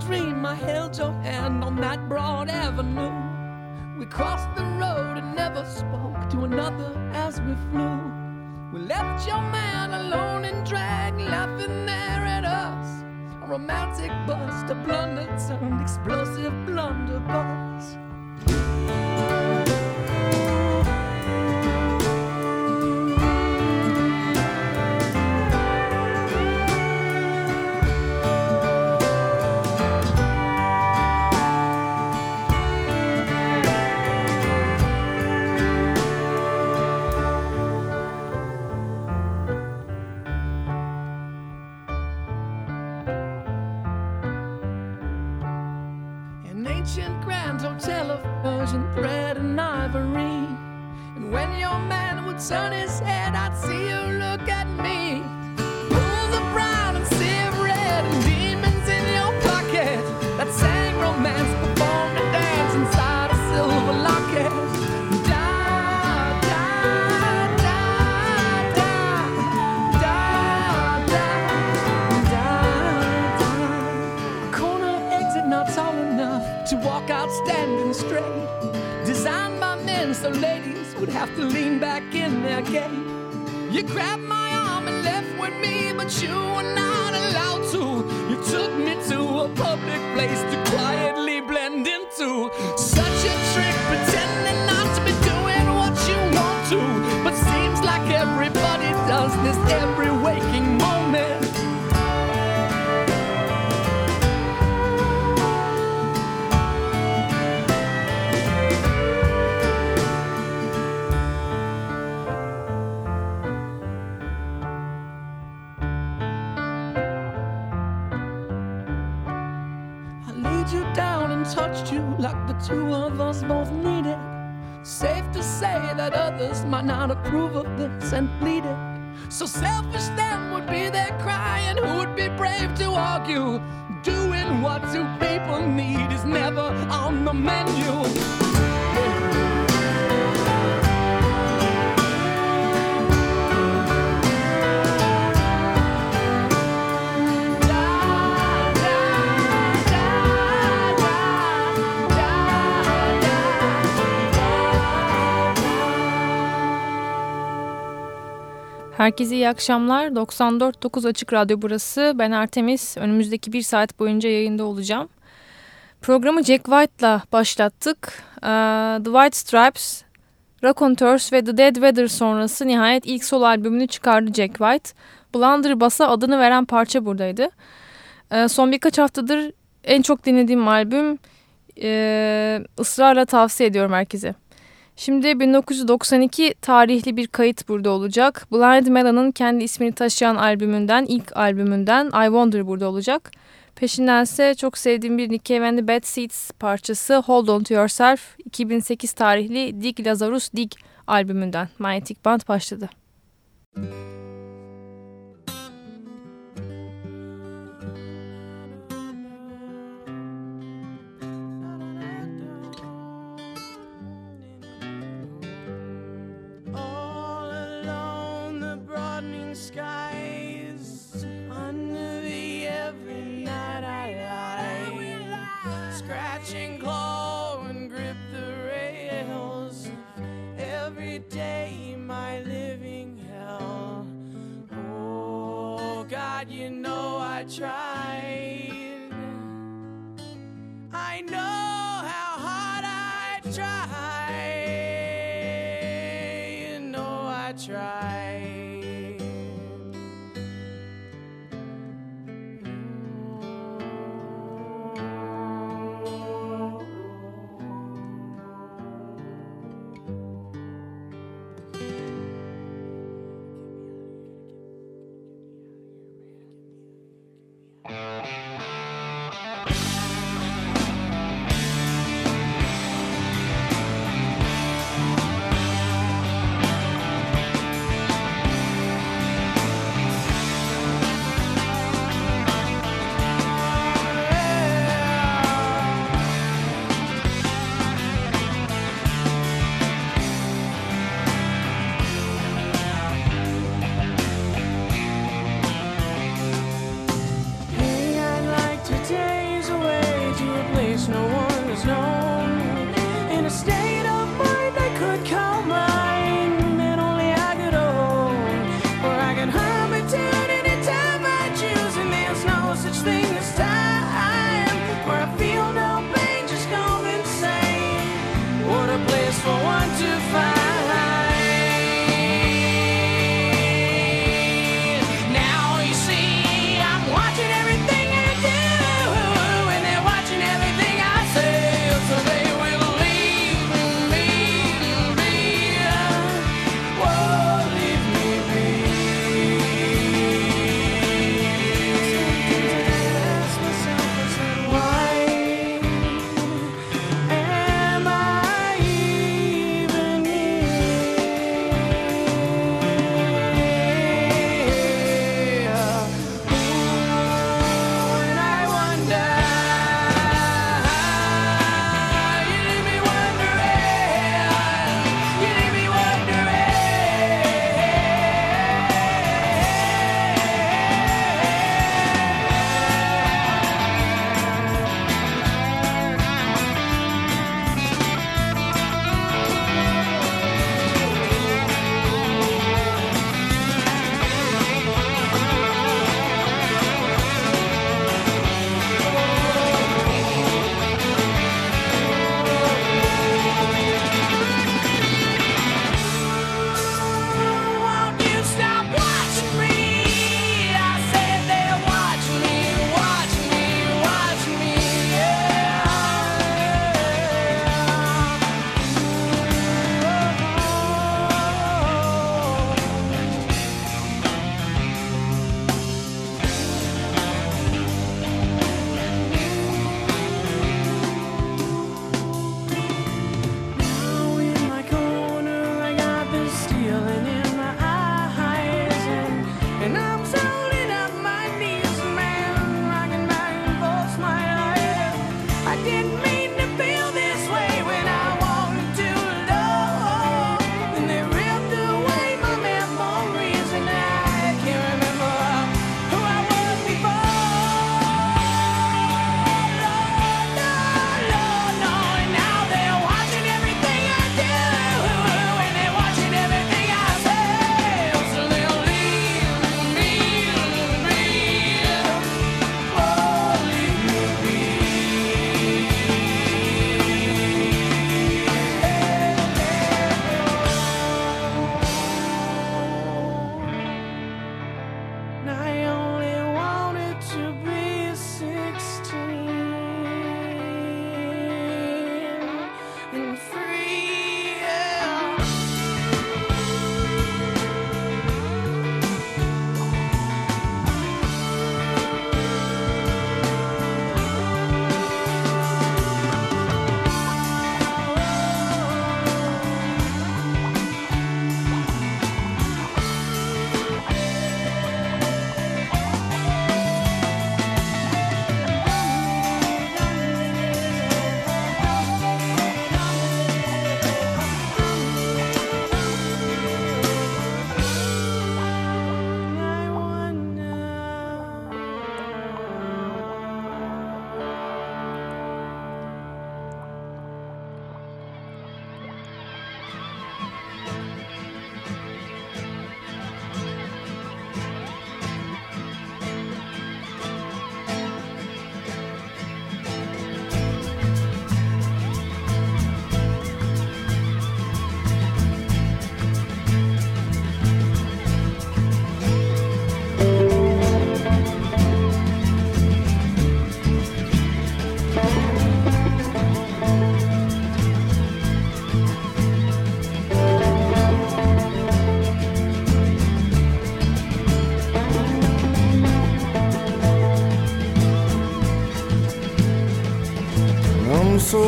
dream, I held your hand on that broad avenue. We crossed the road and never spoke to another as we flew. We left your man alone and drag, laughing there at us. A romantic bust, a blunder turned explosive blunderbuss. Have to lean back in their gait. You grabbed my arm and left with me, but you were not allowed to. You took me to a public place to quietly blend into. Say that others might not approve of this and plead it. So selfish them would be their cry, and Who would be brave to argue? Doing what two people need is never on the menu. Herkese iyi akşamlar. 94.9 Açık Radyo burası. Ben Artemis. Önümüzdeki bir saat boyunca yayında olacağım. Programı Jack White'la başlattık. Ee, The White Stripes, Raconteurs ve The Dead Weather sonrası nihayet ilk solo albümünü çıkardı Jack White. Blunderbuss'a adını veren parça buradaydı. Ee, son birkaç haftadır en çok dinlediğim albüm. Ee, ısrarla tavsiye ediyorum herkese. Şimdi 1992 tarihli bir kayıt burada olacak. Blind Melon'ın kendi ismini taşıyan albümünden, ilk albümünden I Wonder burada olacak. Peşindense çok sevdiğim bir Nick Cave and the Bad Seeds parçası Hold On To Yourself 2008 tarihli Dig Lazarus Dig albümünden Magnetic Band başladı. All try.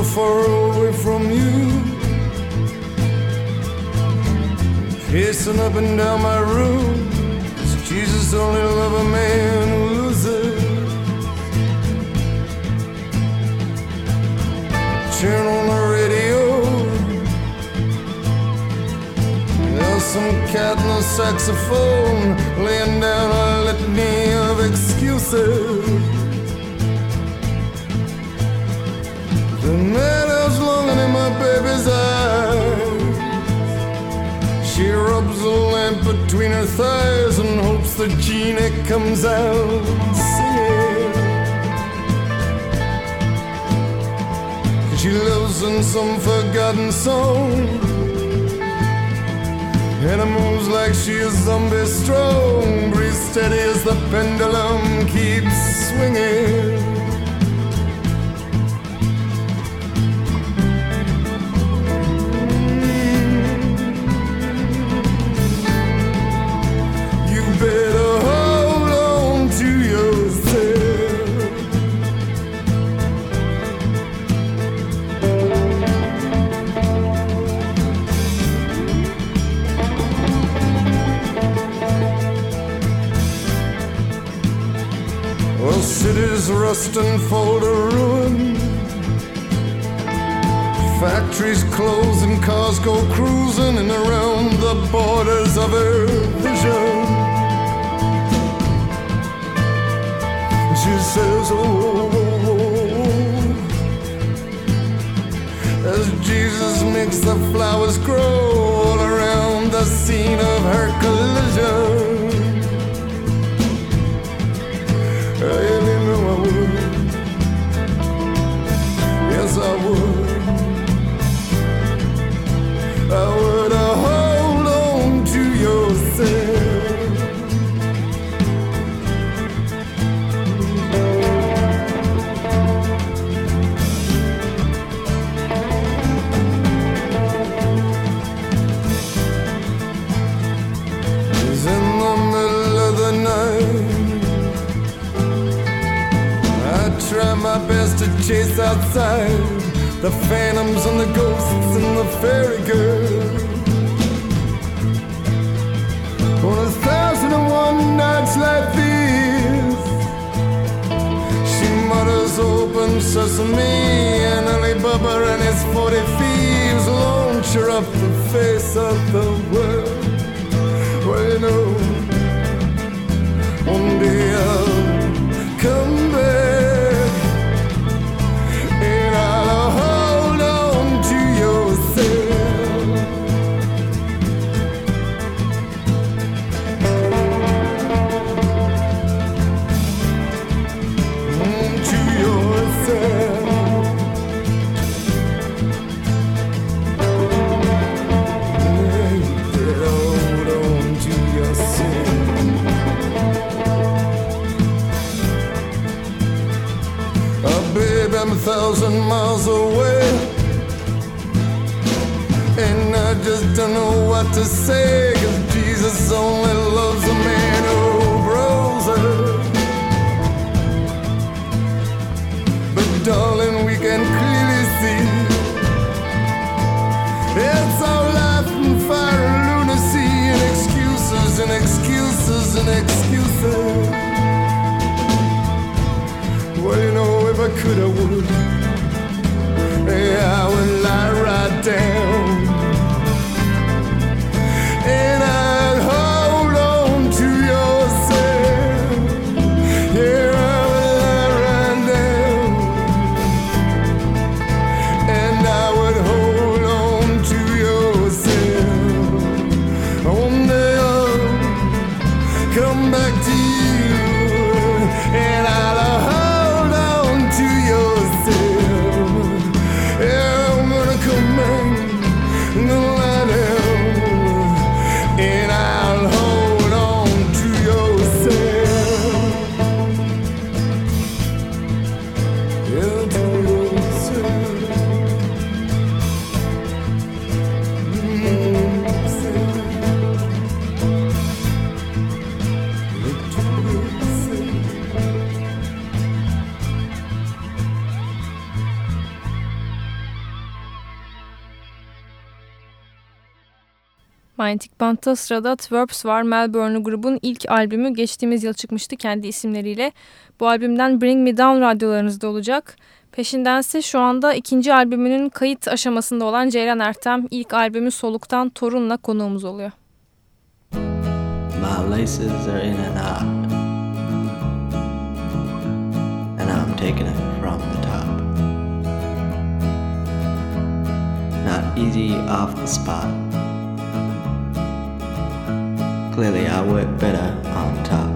Far away from you. Pacing up and down my room. Does Jesus only love a man who loses? Turn on the radio. There's some cat in a saxophone laying down a litany of excuses. The meadow's longing in my baby's eyes. She rubs a lamp between her thighs and hopes the genie comes out singing. She lives in some forgotten song. And it moves like she is zombie strong. Breathe steady as the pendulum keeps swinging. Cities rust and fall to ruin. Factories close and cars go cruising and around the borders of her vision. She says, oh, oh, oh, oh." as Jesus makes the flowers grow all around the scene of her collision. Chase outside the phantoms and the ghosts and the fairy girl. On a thousand and one nights like this, she mutters open sesame and Alibaba and his forty thieves launch her up the face of the world. Well, you know, one day I'll thousand miles away. And I just don't know what to say. Cause Jesus only coulda, woulda. Yeah, I would lie right down. Manyetik Bant'ta sırada Twerps var. Melbourne grubun ilk albümü geçtiğimiz yıl çıkmıştı kendi isimleriyle. Bu albümden Bring Me Down radyolarınızda olacak. Peşindense şu anda ikinci albümünün kayıt aşamasında olan Ceylan Ertem ilk albümü Soluk'tan Torun'la konuğumuz oluyor. My laces are in and out And I'm taking it from the top Not easy off the spot Clearly I work better on top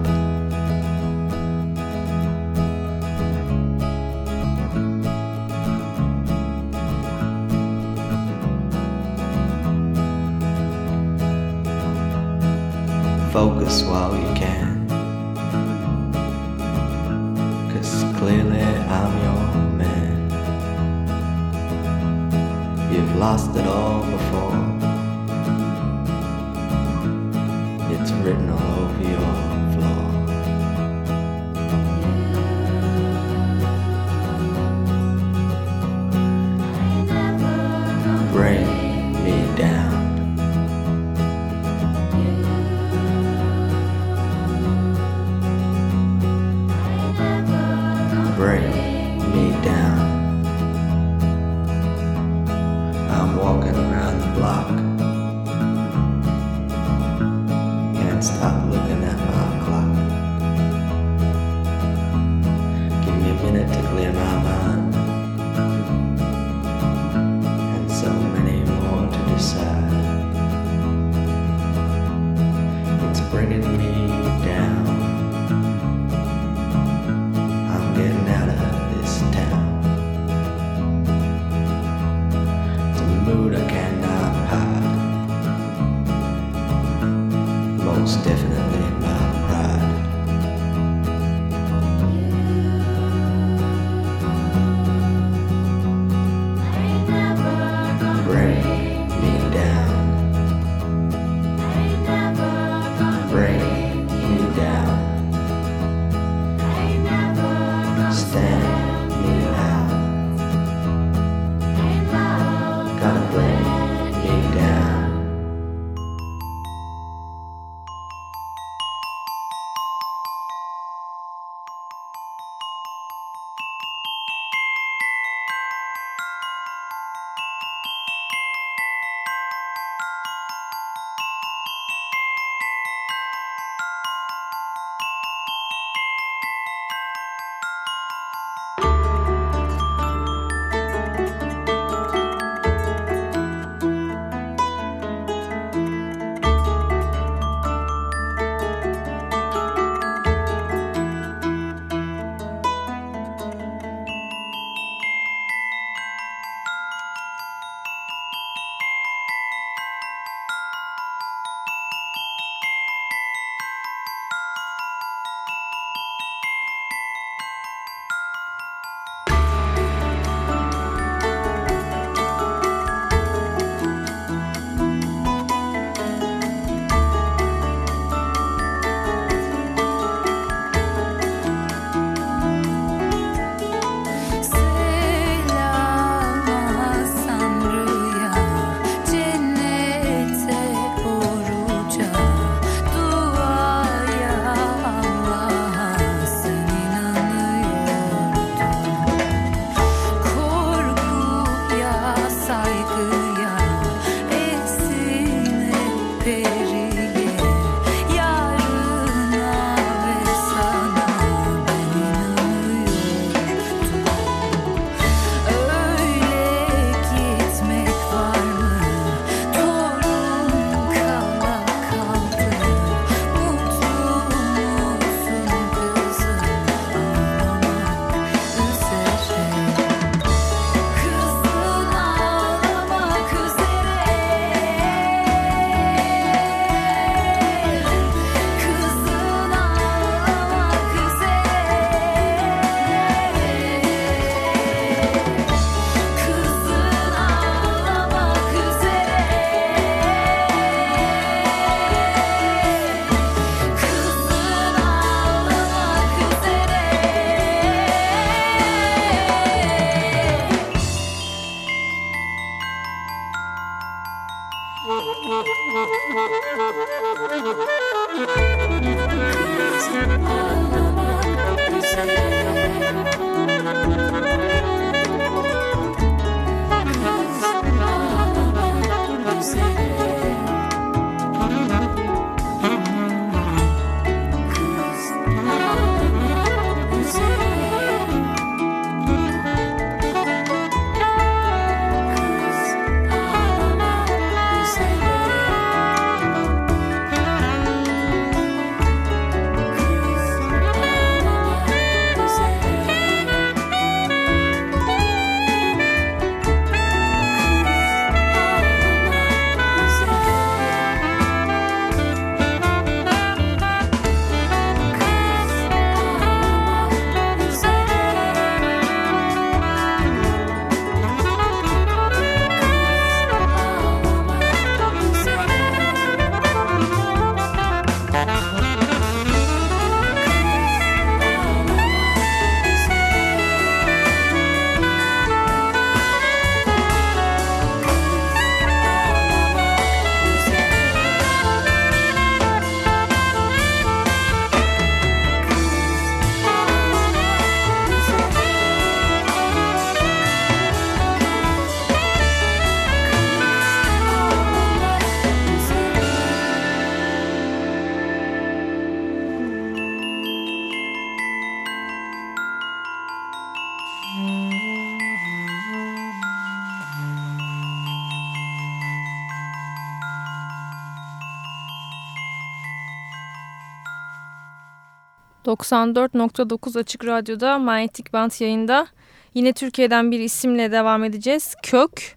94.9 Açık Radyo'da Manyetik Band yayında. Yine Türkiye'den bir isimle devam edeceğiz. Kök,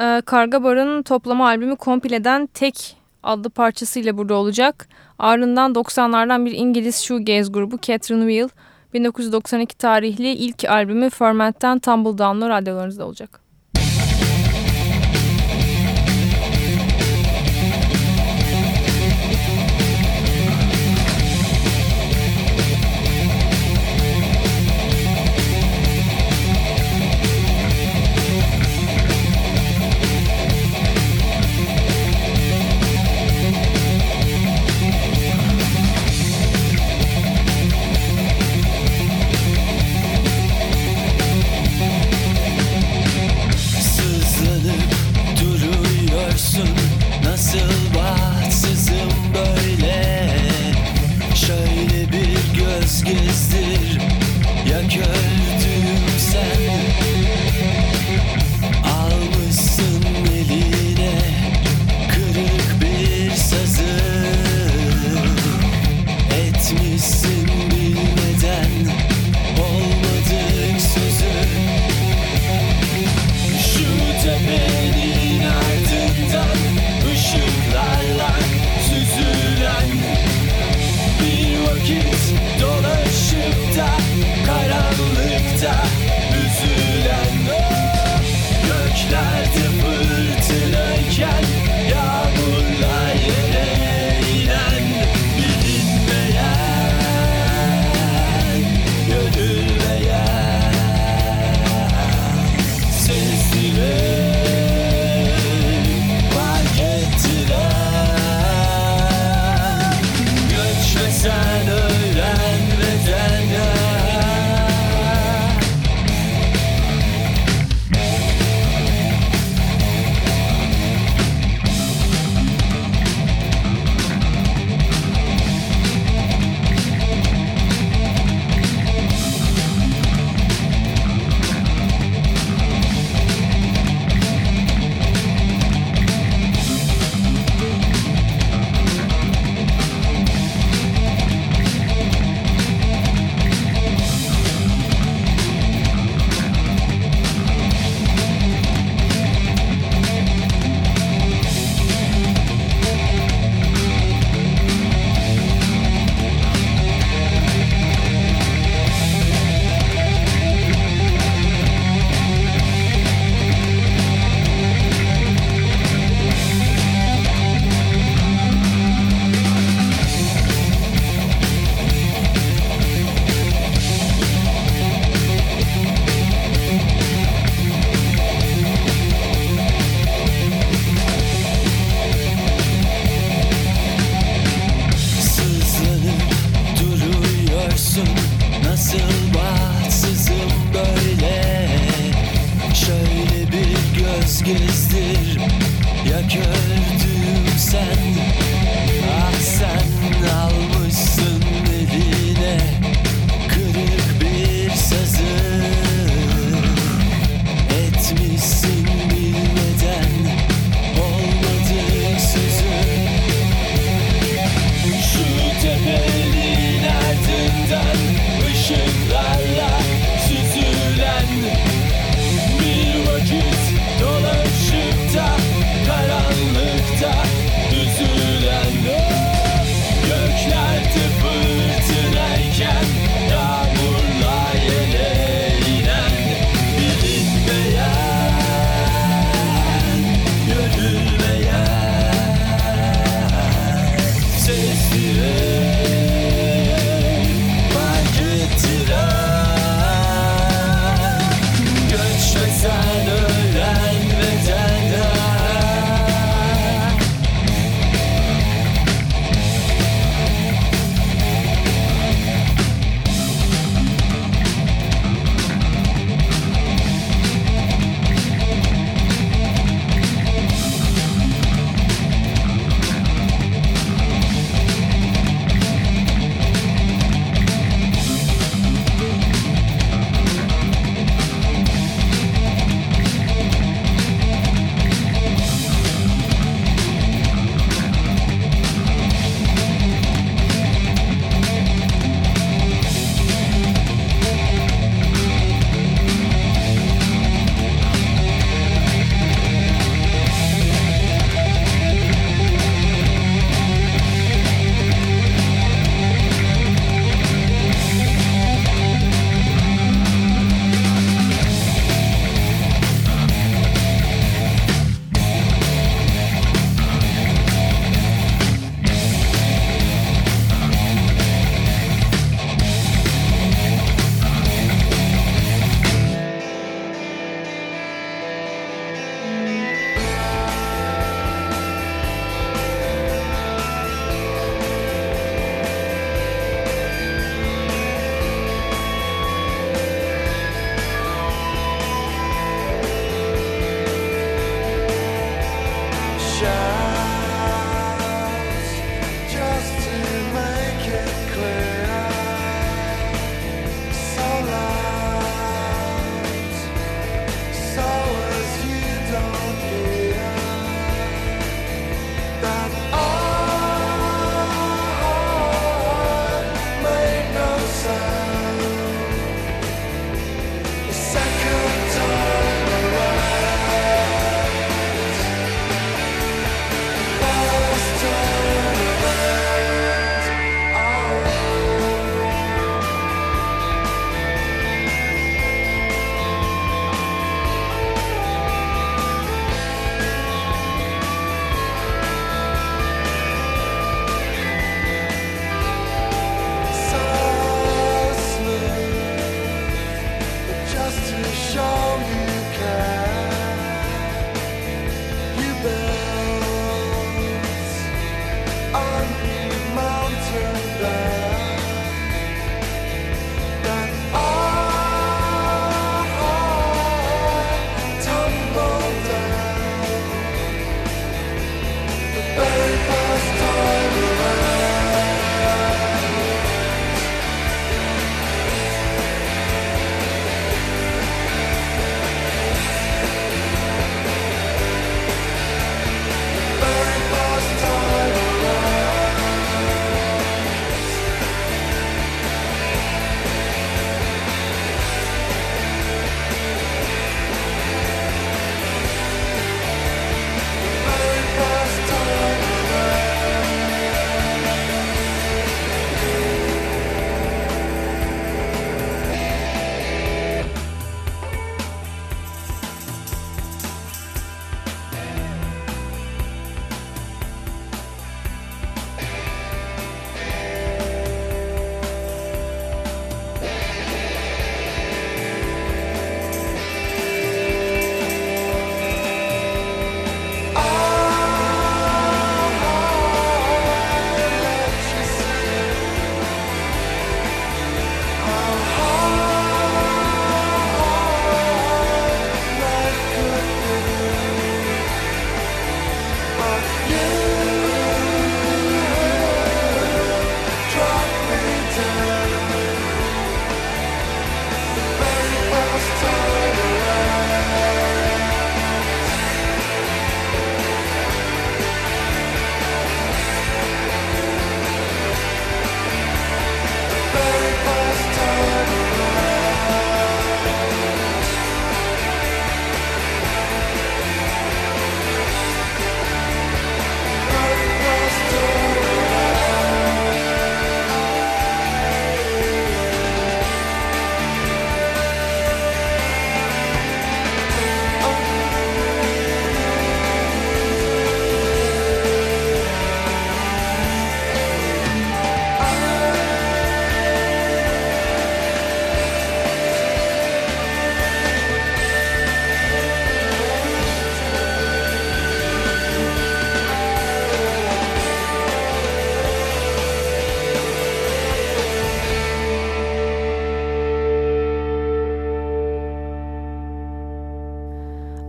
e, Karga toplama albümü Kompile'den Tek adlı parçasıyla burada olacak. Ardından 90'lardan bir İngiliz shoegaze grubu Catherine Wheel 1992 tarihli ilk albümü Ferment'ten Tumble Down'la radyolarınızda olacak.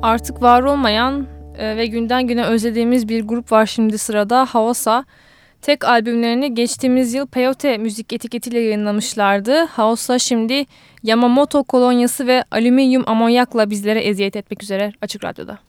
Artık var olmayan e, ve günden güne özlediğimiz bir grup var şimdi sırada Haosa. Tek albümlerini geçtiğimiz yıl Peyote müzik etiketiyle yayınlamışlardı. Haosa şimdi Yamamoto kolonyası ve alüminyum amonyakla bizlere eziyet etmek üzere Açık Radyo'da.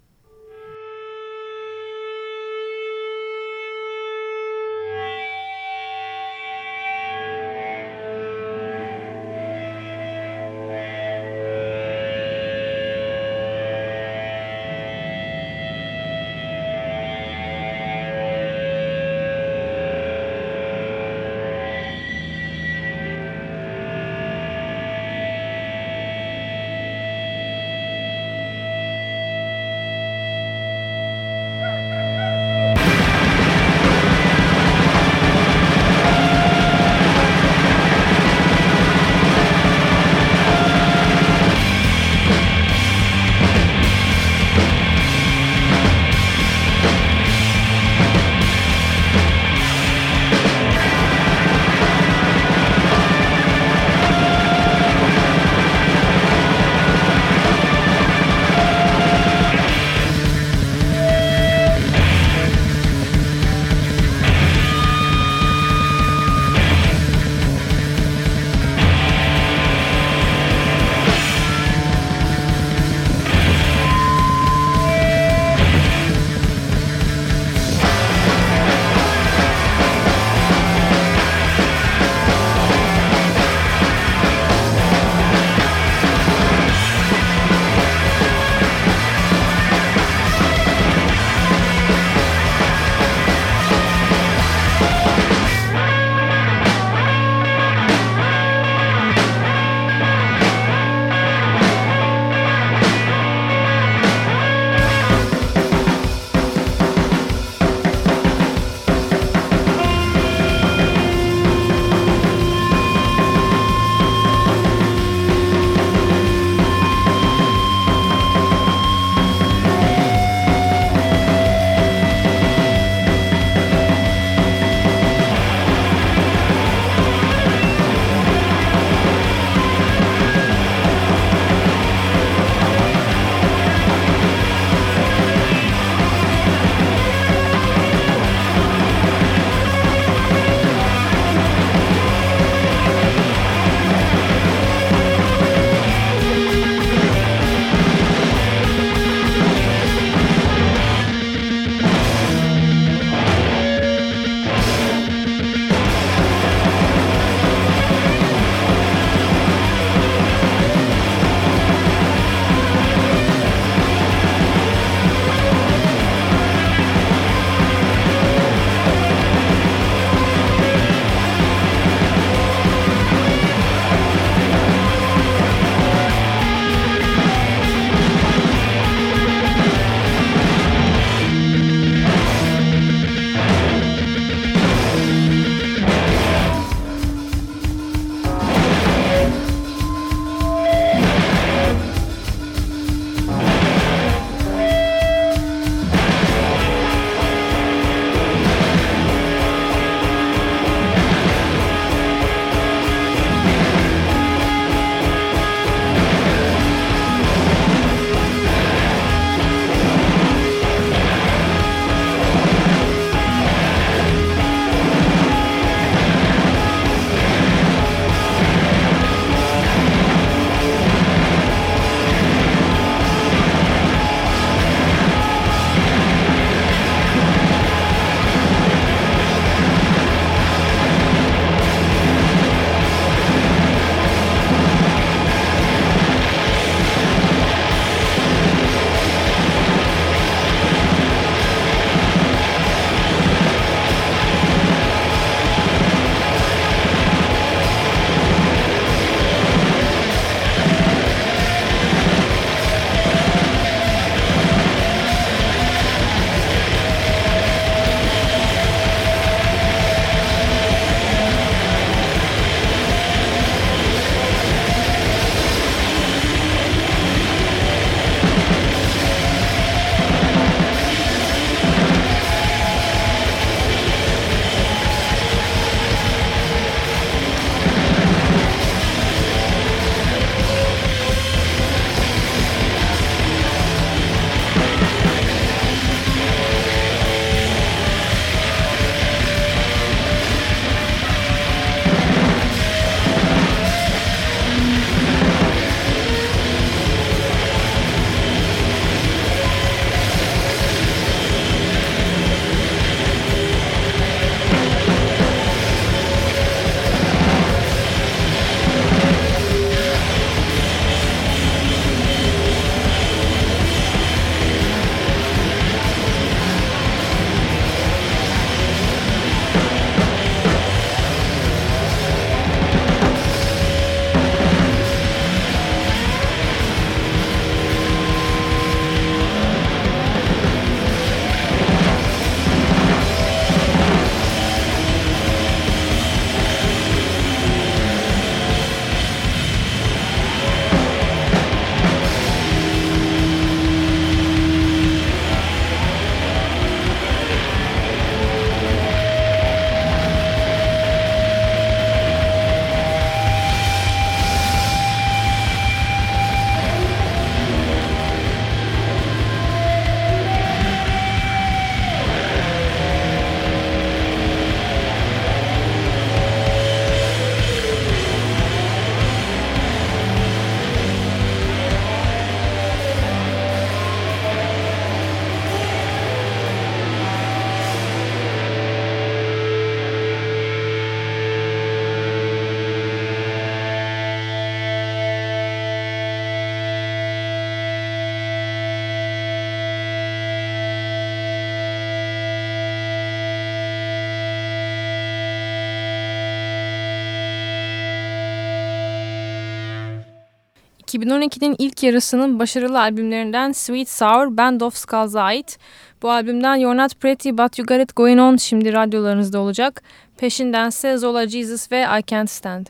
2012'nin ilk yarısının başarılı albümlerinden Sweet Sour Band of Skulls'a ait. Bu albümden You're Not Pretty But You Got It Going On şimdi radyolarınızda olacak. Peşindense Zola Jesus ve I Can't Stand.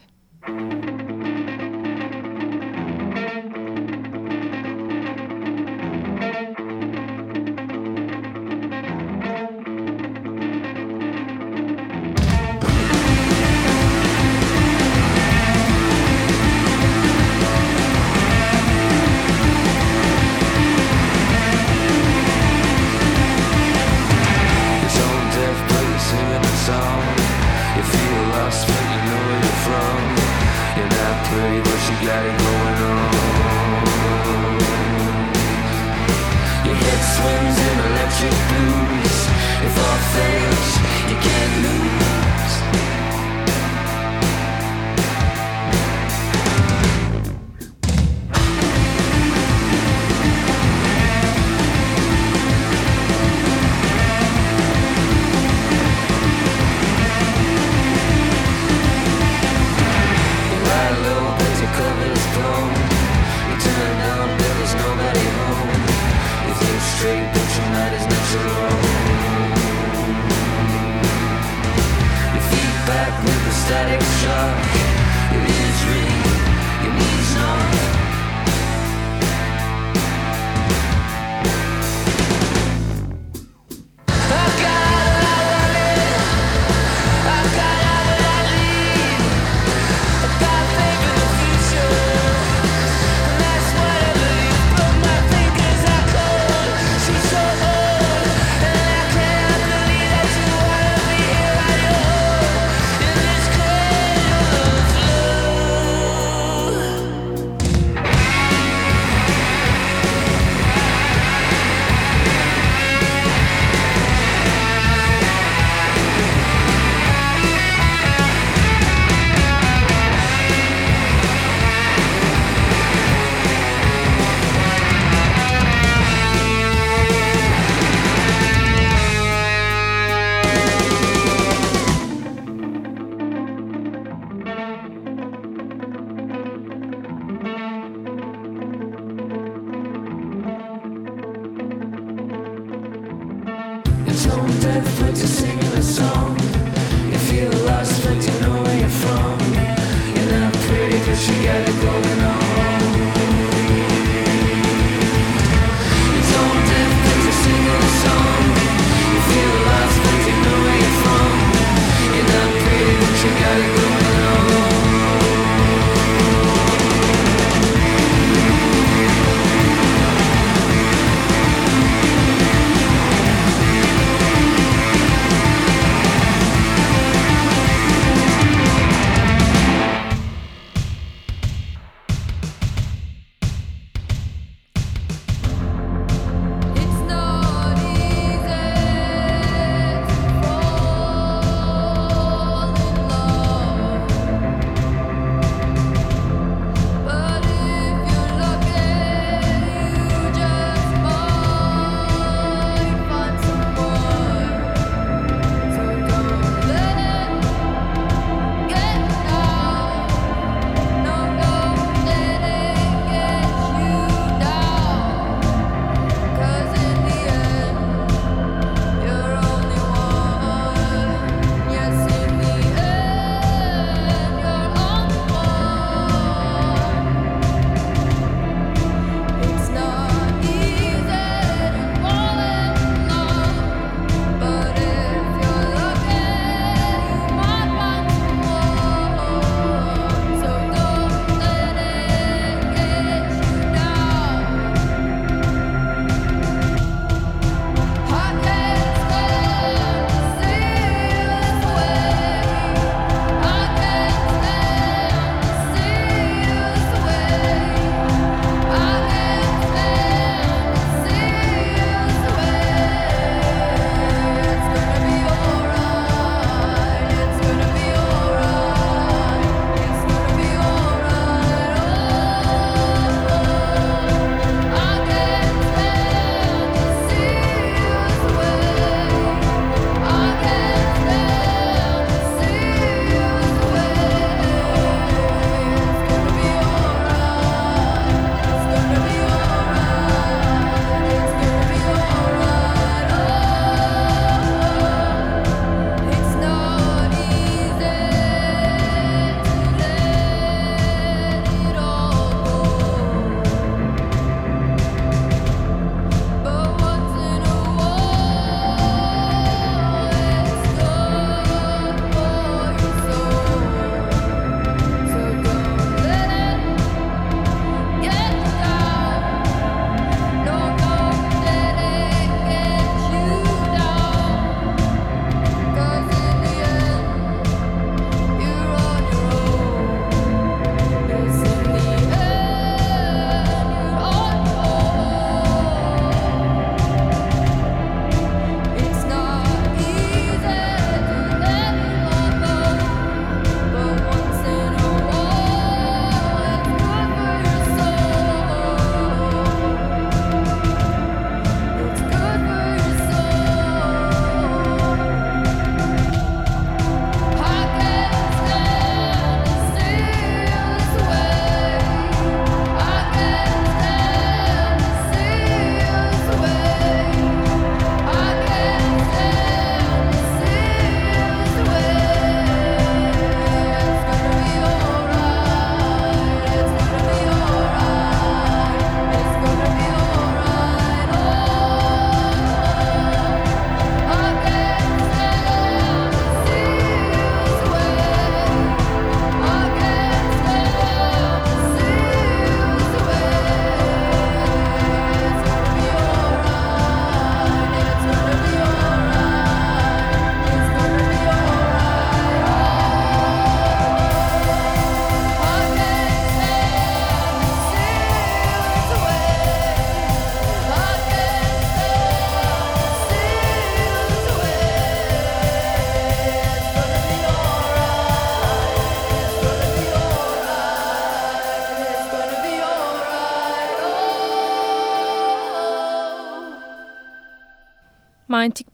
Müzik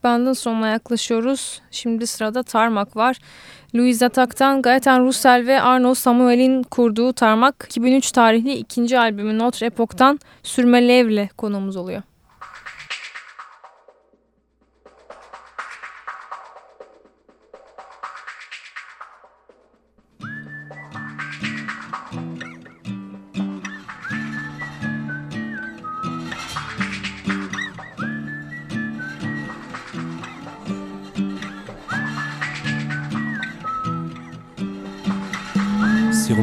Band'ın sonuna yaklaşıyoruz. Şimdi sırada Tarmak var. Louis Attack'tan Gaetan Roussel ve Arno Samuel'in kurduğu Tarmak 2003 tarihli ikinci albümü Notre Epoque'tan Sürme Lev'le konuğumuz oluyor.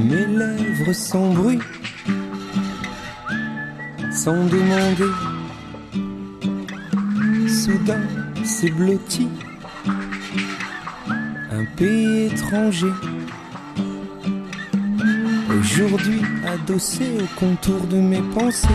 Mes lèvres sans bruit, sans demander. Soudain, c'est blotti, un pays étranger. Aujourd'hui, adossé au contour de mes pensées.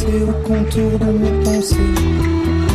seu, contorno me consigo.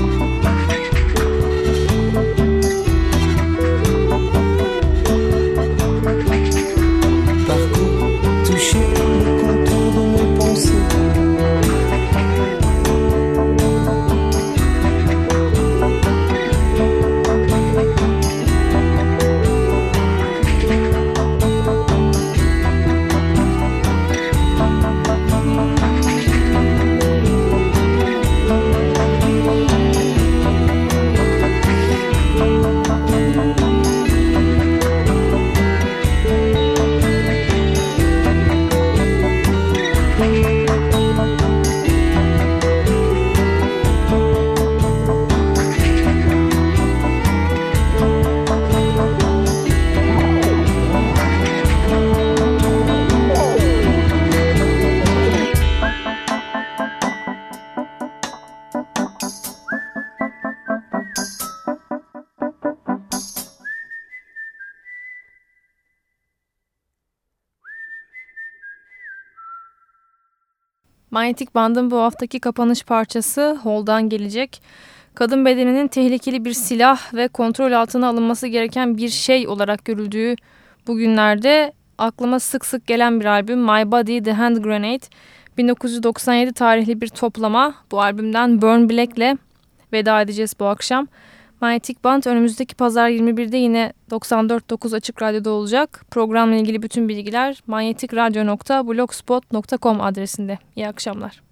Manyetik Band'ın bu haftaki kapanış parçası Hol'dan gelecek. Kadın bedeninin tehlikeli bir silah ve kontrol altına alınması gereken bir şey olarak görüldüğü bugünlerde aklıma sık sık gelen bir albüm My Body The Hand Grenade. 1997 tarihli bir toplama. Bu albümden Burn Black'le veda edeceğiz bu akşam. Manyetik Band önümüzdeki pazar 21'de yine 94.9 Açık Radyo'da olacak. Programla ilgili bütün bilgiler manyetikradyo.blogspot.com adresinde. İyi akşamlar.